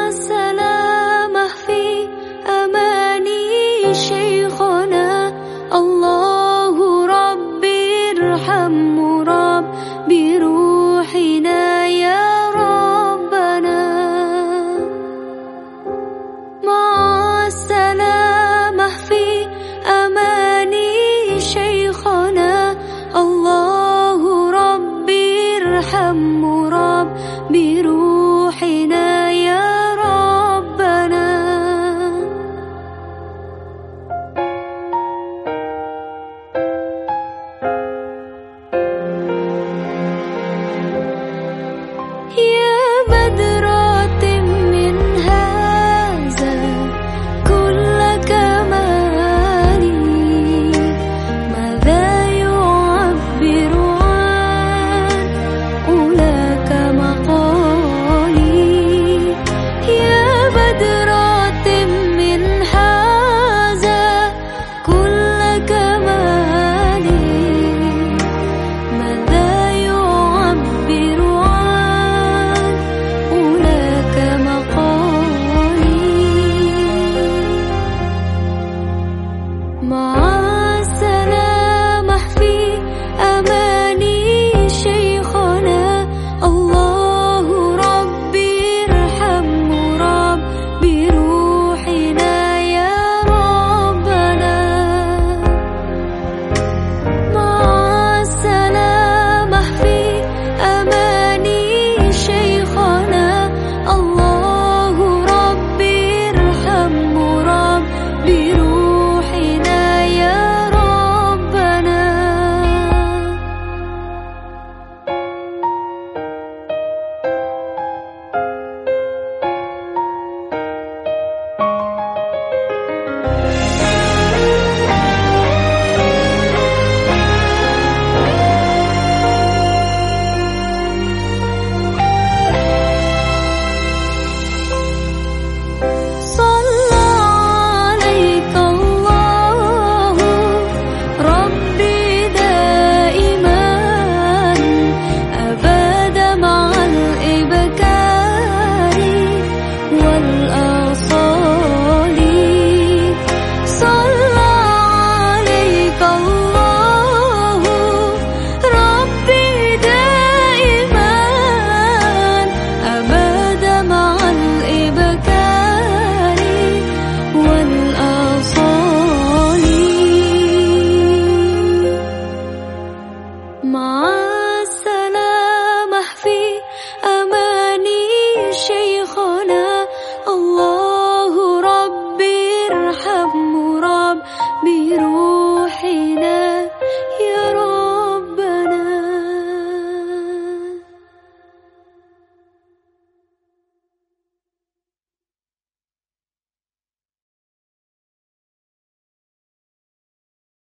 Masalah mahfi amani she. 妈